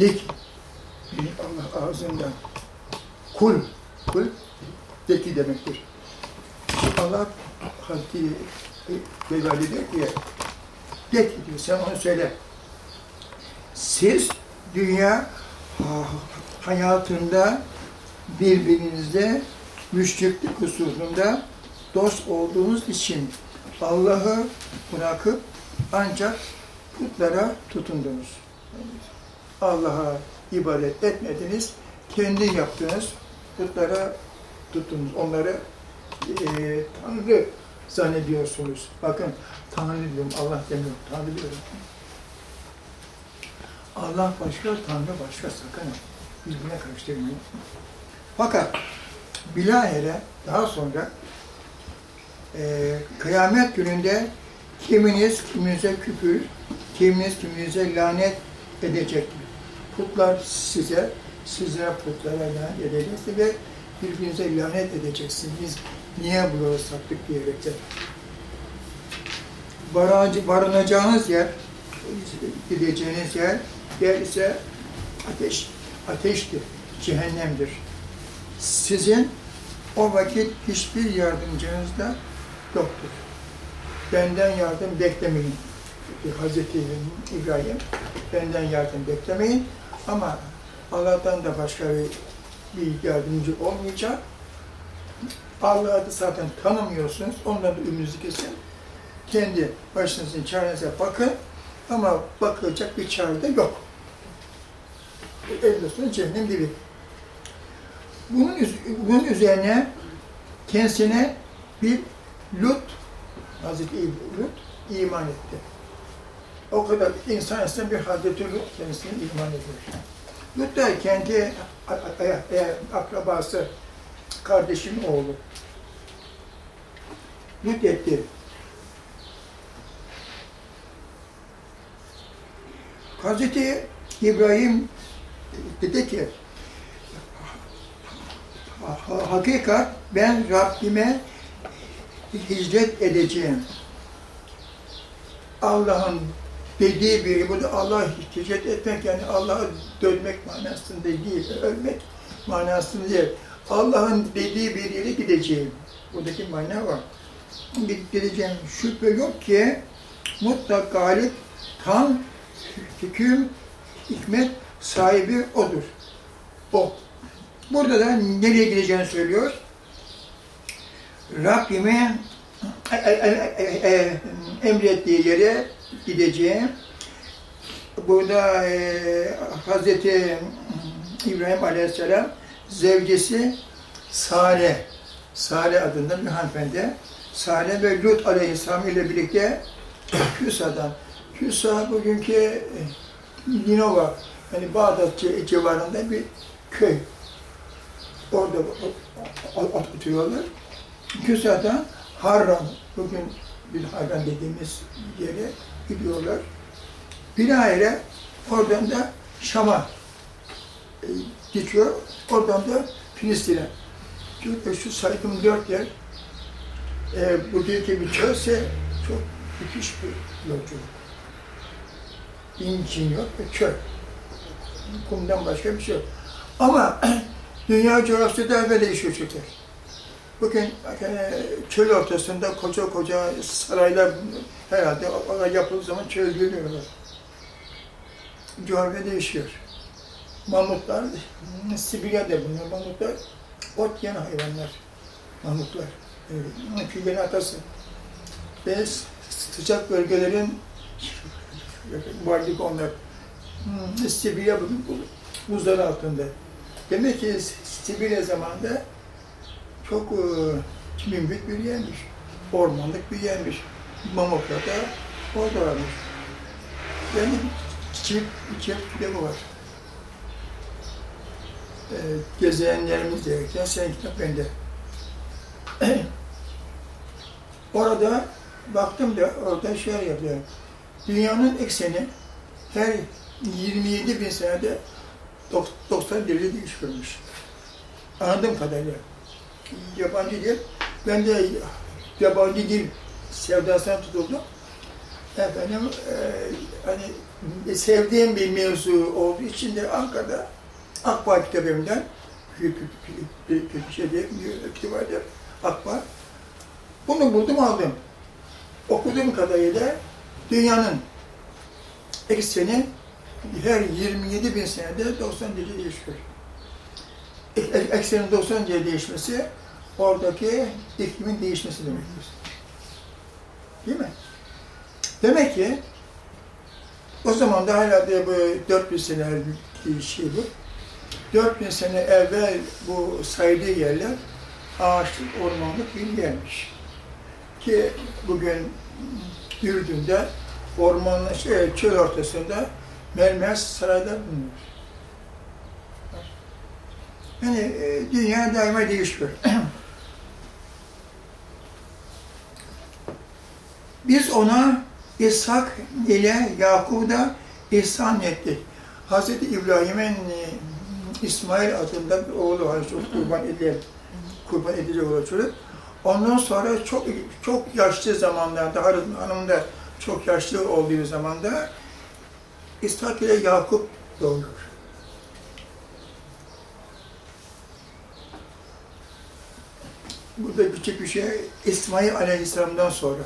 Beni Allah ağzından kul, kul de ki demektir. Allah Hazreti Vezali diyor ki, de ki diyor, sen onu söyle. Siz dünya hayatında birbirinizle müşriklik hususunda dost olduğunuz için Allah'ı bırakıp ancak putlara tutundunuz. Allah'a ibadet etmediniz, kendi yaptığınız putlara tuttunuz. Onları e, Tanrı zannediyorsunuz. Bakın Tanrı diyorum, Allah demiyorum, Tanrı diyorum. Allah başka, Tanrı başka sakın birbirine karıştırmayın. Fakat bilahare daha sonra e, kıyamet gününde kiminiz kiminize küfür, kiminiz kiminize lanet edecektir. Putlar size, size putlara lanet edeceksiniz ve birbirinize lanet edeceksiniz. Niye bunu sattık diyerekten. Baracı, barınacağınız yer, gideceğiniz yer, yer ise ateş, ateştir, cehennemdir. Sizin o vakit hiçbir yardımcınız da yoktur. Benden yardım beklemeyin. Hazreti İbrahim, benden yardım beklemeyin. Ama Allah'tan da başka bir, bir yardımcı olmayacak. Allah'ı da zaten tanımıyorsunuz. Ondan da ümünüzü kesin. Kendi başınızın çarenize bakın. Ama bakılacak bir çare de yok. Elbette cehennem dibi. Bunun, bunun üzerine kendisine bir Lut, Hazreti Lut iman etti. O kadar insan isen bir Hazreti Lut kendisine iman ediyor. Lut da kendi akrabası, kardeşinin oğlu. Lut etti. Hazreti İbrahim dedi ki, hakikat ben Rabbime hicret edeceğim. Allah'ın dediği biri, bu da Allah hicret etmek yani Allah'a dönmek manasında değil, ölmek manasında değil. Allah'ın dediği bir yere gideceğim. Buradaki mana var. Gideceğim. Şüphe yok ki mutlak galip, tam hüküm, hikmet sahibi odur. O. Burada da nereye gideceğini söylüyor. Rabbime emrettiği yere gideceğim. Burada e, Hazreti İbrahim Aleyhisselam zevcesi Sare, Sare adında bir hanımefendi. Sare ve Lut Aleyhisselam ile birlikte Küsa'dan. Küsa bugünkü Ninova, yani Bağdat civarında bir köy. Orada oturuyorlar. Küsa'dan Harran, bugün bir Harran dediğimiz yere gidiyorlar. Bilahare oradan da Şam'a e, geçiyor. Oradan da Filistin'e. Çünkü şu saydığım dört yer e, bu bir çölse çok müthiş bir yolculuk. İncin yok ve çöl. Kumdan başka bir şey yok. Ama dünya coğrafyada böyle değişiyor çöker. Bugün e, çöl ortasında koca koca saraylar herhalde orada yapıldığı zaman çöl görüyorlar. Coğrafya değişiyor. Mamutlar, Sibirya'da bunlar mamutlar, ot yiyen hayvanlar, mamutlar. Evet, küllerin atası. Ve sıcak bölgelerin varlık onlar. Sibirya buzlar altında. Demek ki Sibirya zamanında çok e, mümbit bir yermiş. Ormanlık bir yermiş. Mamuklar da orada varmış. Yani çift, çift kitabı var. E, gezeyenlerimiz derken sen kitap bende. orada baktım da orada şey yapıyor. Dünyanın ekseni her 27 bin senede 90 derece değiş görmüş. Anladığım kadarıyla yabancı dil. Ben de yabancı dil sevdasına tutuldum. efendim e, hani sevdiğim bir mevzu olduğu için de Ankara'da Akbağ kitabımdan şey diye kitap vardı. Akbağ. Bunu buldum aldım. Okuduğum kadarıyla dünyanın ekseni her 27 bin senede 90 derece değişiyor. Ek- Eksenin 90 derece değişmesi oradaki iklimin değişmesi demektir. Değil mi? Demek ki o zaman da herhalde bu 4000 sene bir şey bu. 4000 sene evvel bu saydığı yerler ağaçlık, ormanlık bir yermiş. Ki bugün Ürdün'de ormanlı şey, çöl ortasında mermer saraylar bulunuyor. Yani e, dünya daima değişiyor. Biz ona İshak ile Yakub'u da ihsan ettik. Hz. İbrahim'in e, İsmail adında bir oğlu var, çok kurban edilen, kurban edilecek olan çocuk. Ondan sonra çok çok yaşlı zamanlarda, Harun Hanım da çok yaşlı olduğu zamanda İshak ile Yakup doğuyor. Burada küçük bir şey, İsmail Aleyhisselam'dan sonra.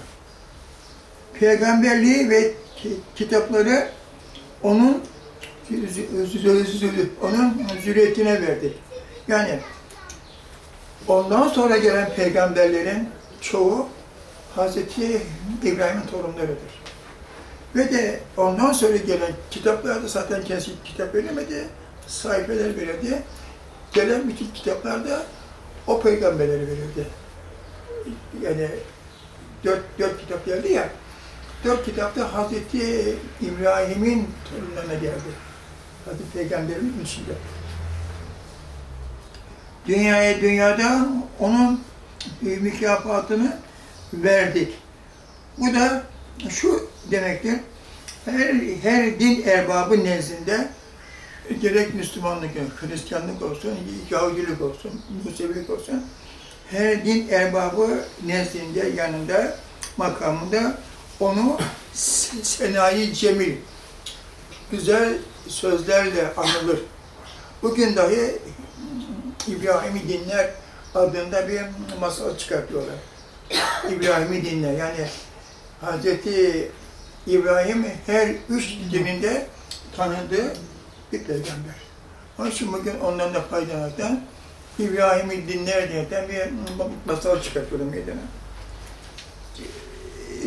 Peygamberliği ve ki- kitapları onun onun zürriyetine verdi. Yani ondan sonra gelen peygamberlerin çoğu Hazreti İbrahim'in torunlarıdır. Ve de ondan sonra gelen kitaplar da zaten kendisi kitap veremedi, sayfeler verildi. Gelen bütün kitaplar da o peygamberlere verildi. Yani dört, dört kitap geldi ya, dört kitapta Hazreti İbrahim'in torunlarına geldi. Hazreti Peygamberimiz içinde. Dünyaya dünyada onun mükafatını verdik. Bu da şu demektir, her, her din erbabı nezdinde gerek Müslümanlık, Hristiyanlık olsun, Yahudilik olsun, Musevilik olsun, her din erbabı nezdinde, yanında, makamında onu senayi cemil, güzel sözlerle anılır. Bugün dahi İbrahim'i dinler adında bir masal çıkartıyorlar. İbrahim'i dinler. Yani Hazreti İbrahim her üç dininde tanıdığı bir peygamber. Onun için bugün ondan da İbrahim'i dinler diye bir masal çıkartıyorum meydana.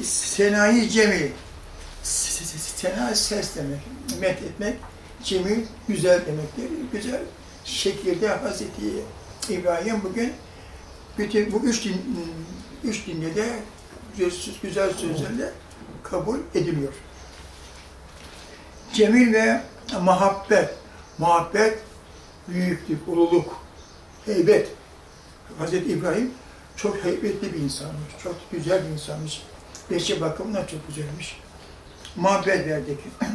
Senayi Cemil. Sena ses demek, met etmek, cemil güzel demektir. Güzel şekilde Hazreti İbrahim bugün bütün bu üç din, üç dinde de güzel, güzel sözlerle kabul ediliyor. Cemil ve muhabbet, muhabbet, büyüklük, ululuk, heybet. Hazreti İbrahim çok heybetli bir insanmış, çok güzel bir insanmış. Beşi bakımından çok güzelmiş. Muhabbet verdik.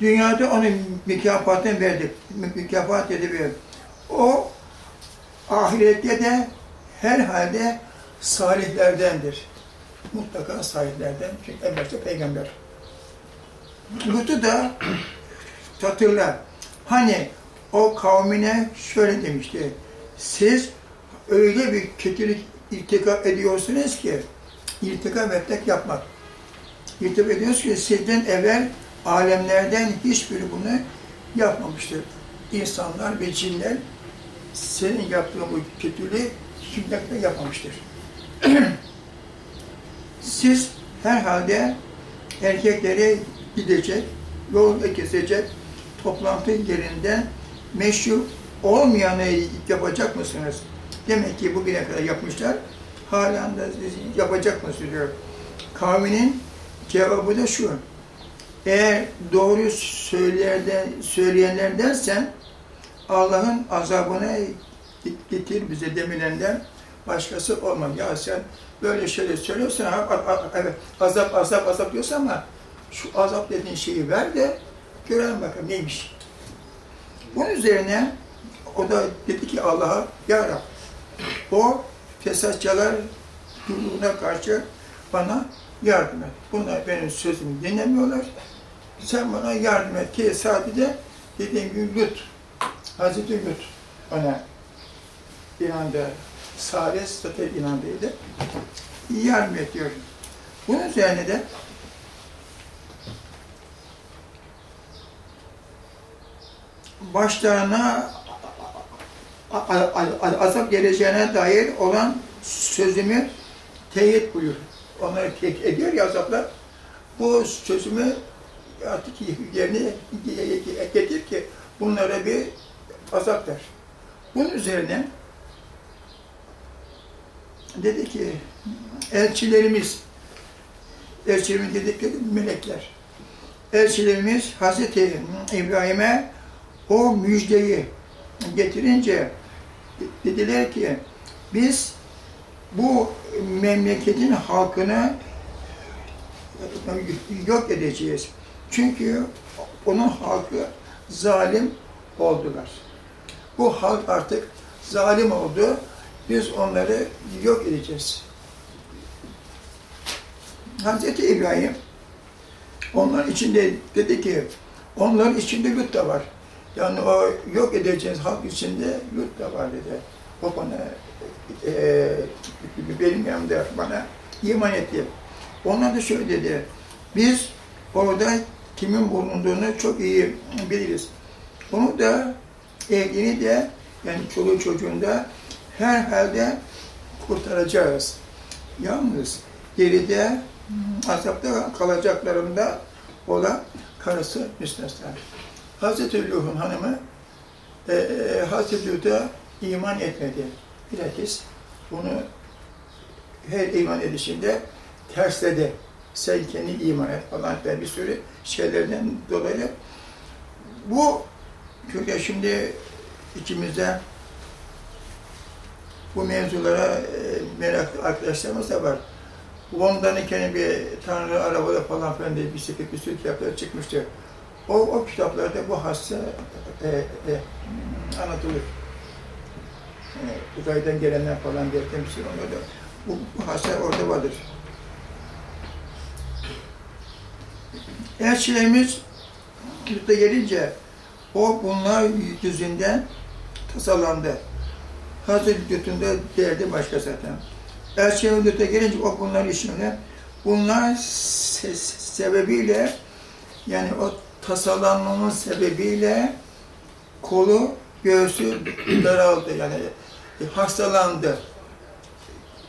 Dünyada onun mükafatını verdik. Mükafat bir. O ahirette de herhalde salihlerdendir. Mutlaka salihlerden. Çünkü en başta peygamber. Lut'u da hatırla. Hani o kavmine şöyle demişti. Siz öyle bir kötülük irtikap ediyorsunuz ki irtikap etmek yapmak. İrtikap ediyorsunuz ki sizden evvel alemlerden hiçbiri bunu yapmamıştır. İnsanlar ve cinler senin yaptığın bu kötülüğü kimlikle yapmamıştır. Siz herhalde erkekleri gidecek, yolda kesecek, toplantı yerinden meşhur olmayanı yapacak mısınız? Demek ki bugüne kadar yapmışlar, halen de yapacak mısınız diyor. Kavminin cevabı da şu, eğer doğru söylerden, söyleyenlerdensen Allah'ın azabını getir bize demelerinden başkası olmaz. Ya sen böyle şeyler söylüyorsan, azap, azap, azap diyorsun ama şu azap dediğin şeyi ver de görelim bakalım neymiş. Bunun üzerine o da dedi ki Allah'a, Ya Rab, o fesatçılar durumuna karşı bana yardım et. Bunlar benim sözümü dinlemiyorlar. Sen bana yardım et ki sadece dediğim gibi Lut, Hazreti Lut bana inandı. Salih zaten inandıydı. Yardım et diyor. Bunun üzerine de başlarına azap geleceğine dair olan sözümü teyit buyur. Onları teyit ediyor ya azaplar. Bu sözümü artık yerine getir ki bunlara bir azap ver. Bunun üzerine dedi ki elçilerimiz elçilerimiz dedikleri melekler elçilerimiz Hazreti İbrahim'e o müjdeyi getirince dediler ki biz bu memleketin halkını yok edeceğiz. Çünkü onun halkı zalim oldular. Bu halk artık zalim oldu. Biz onları yok edeceğiz. Hazreti İbrahim onların içinde dedi ki onların içinde Lut da var. Yani o yok edeceğiniz halk içinde Lut da var dedi. O bana e, benim yanımda bana iman etti. Onlar da şöyle dedi. Biz orada kimin bulunduğunu çok iyi biliriz. Onu da evliliğini de yani çoluğu çocuğunu da herhalde kurtaracağız. Yalnız geride azapta kalacaklarında olan karısı müstesna. Hazreti Luh'un hanımı e, e, Hazreti Luh'da iman etmedi. Bilakis bunu her iman edişinde tersledi. Sen kendi iman et falan ben bir sürü şeylerden dolayı bu çünkü şimdi içimizde bu mevzulara e, meraklı arkadaşlarımız da var. Ondan kendi bir Tanrı arabada falan filan diye bir sürü, bir sürü kitaplar çıkmıştı. O, o kitaplarda bu hassa e, e, anlatılır. Yani uzaydan gelenler falan diye temsil onlarda. Bu, bu hassa orada vardır. Elçilerimiz yurtta gelince o bunlar yüzünden tasalandı. Hazreti Lütfü'nde derdi başka zaten. Elçilerin Lütfü'ne gelince o bunların işini bunlar se sebebiyle yani o tasalanmamın sebebiyle kolu, göğsü daraldı. Yani hastalandı.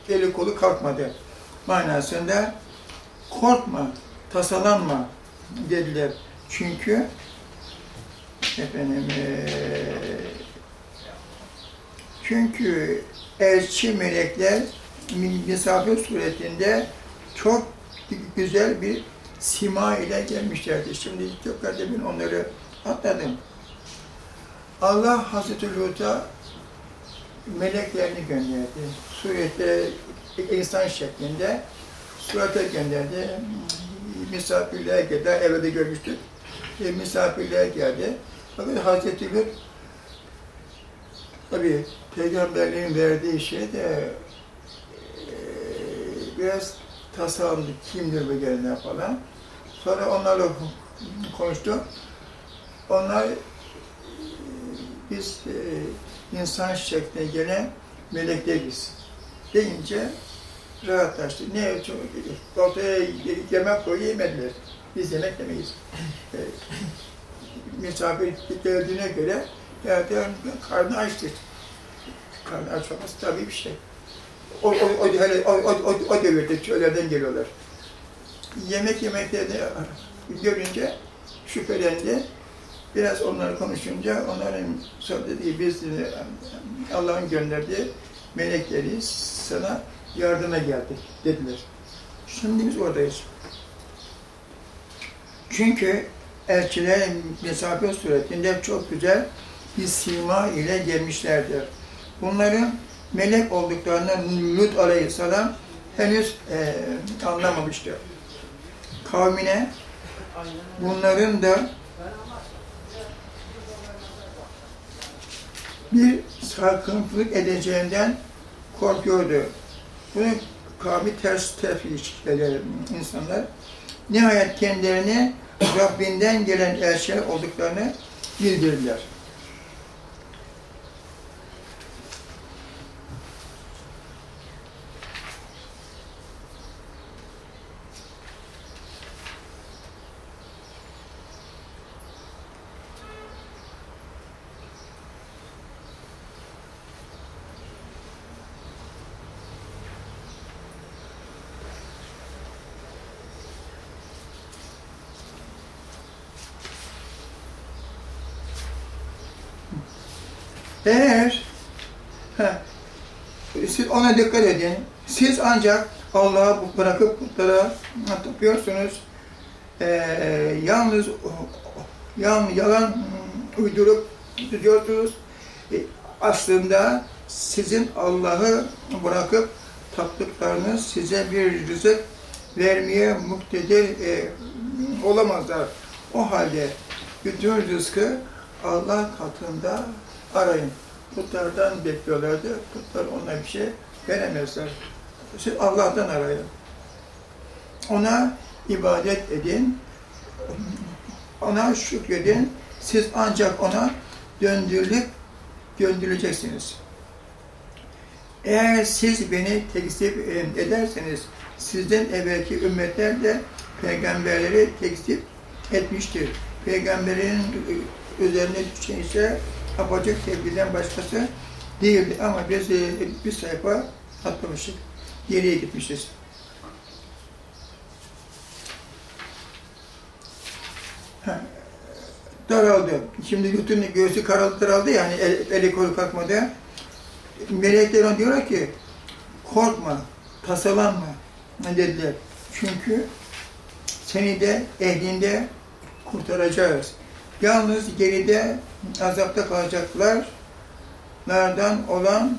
Eli kolu kalkmadı. Manasında korkma, tasalanma dediler. Çünkü efendim ee, çünkü elçi melekler misafir suretinde çok güzel bir sima ile gelmişlerdi. Şimdi tekrar demin onları atladım. Allah Hazreti Lut'a meleklerini gönderdi. Surette insan şeklinde surata gönderdi. Misafirliğe geldi. Evde görmüştük. E, misafirliğe geldi. Fakat Hazreti Lut tabi peygamberliğin verdiği şey de e, biraz tasarlandı. Kimdir bu gelenler falan. Sonra onlarla konuştu. Onlar biz e, insan şekline gelen melekleriz deyince rahatlaştı. Ne çok ortaya yemek koyu yemediler. Biz yemek yemeyiz. E, misafir geldiğine göre yani karnı açtı. Karnı aç olması tabii bir şey. O, o, o, o, o, o, o devirde köylerden geliyorlar. Yemek yemeklerini görünce şüphelendi. Biraz onları konuşunca onların söylediği biz Allah'ın gönderdiği melekleri sana yardıma geldik dediler. Şimdi biz oradayız. Çünkü elçiler misafir suretinde çok güzel bir sima ile gelmişlerdir. Bunların melek olduklarını Lut aleyhisselam henüz e, anlamamıştır. Kavmine bunların da bir sarkıntılık edeceğinden korkuyordu. Bunu kavmi ters tefrişleri insanlar nihayet kendilerini Rabbinden gelen elçiler olduklarını bildirdiler. Eğer siz ona dikkat edin. Siz ancak Allah'ı bırakıp putlara tapıyorsunuz. Ee, yalnız yan, yalan uydurup tutuyorsunuz. Ee, aslında sizin Allah'ı bırakıp taptıklarınız size bir rızık vermeye muktedir e, olamazlar. O halde bütün rızkı Allah katında arayın. Putlardan bekliyorlardı. Putlar ona bir şey veremezler. Siz Allah'tan arayın. Ona ibadet edin. Ona şükredin. Siz ancak ona döndürülüp döndürüleceksiniz. Eğer siz beni tekzip ederseniz sizden evvelki ümmetler de peygamberleri tekzip etmiştir. Peygamberin üzerine düşen ise apacık tevhidden başkası değildi. Ama biz e, bir sayfa atlamıştık. Geriye gitmişiz. Ha, daraldı. Şimdi bütün göğsü karaldı daraldı yani el, eli kolu kalkmadı. Melekler ona diyorlar ki korkma, tasalanma dediler. Çünkü seni de ehlinde kurtaracağız. Yalnız geride azapta kalacaklar nereden olan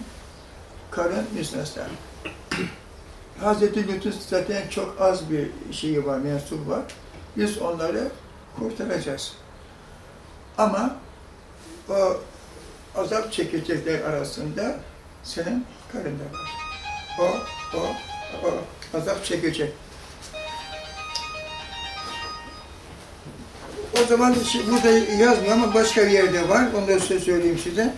karın müstesna. Hazreti Lütfü zaten çok az bir şeyi var, mensubu var. Biz onları kurtaracağız. Ama o azap çekecekler arasında senin karında var. O, o, o azap çekecek. Zaman burada yazmıyor ama başka bir yerde var. Da size söyleyeyim size.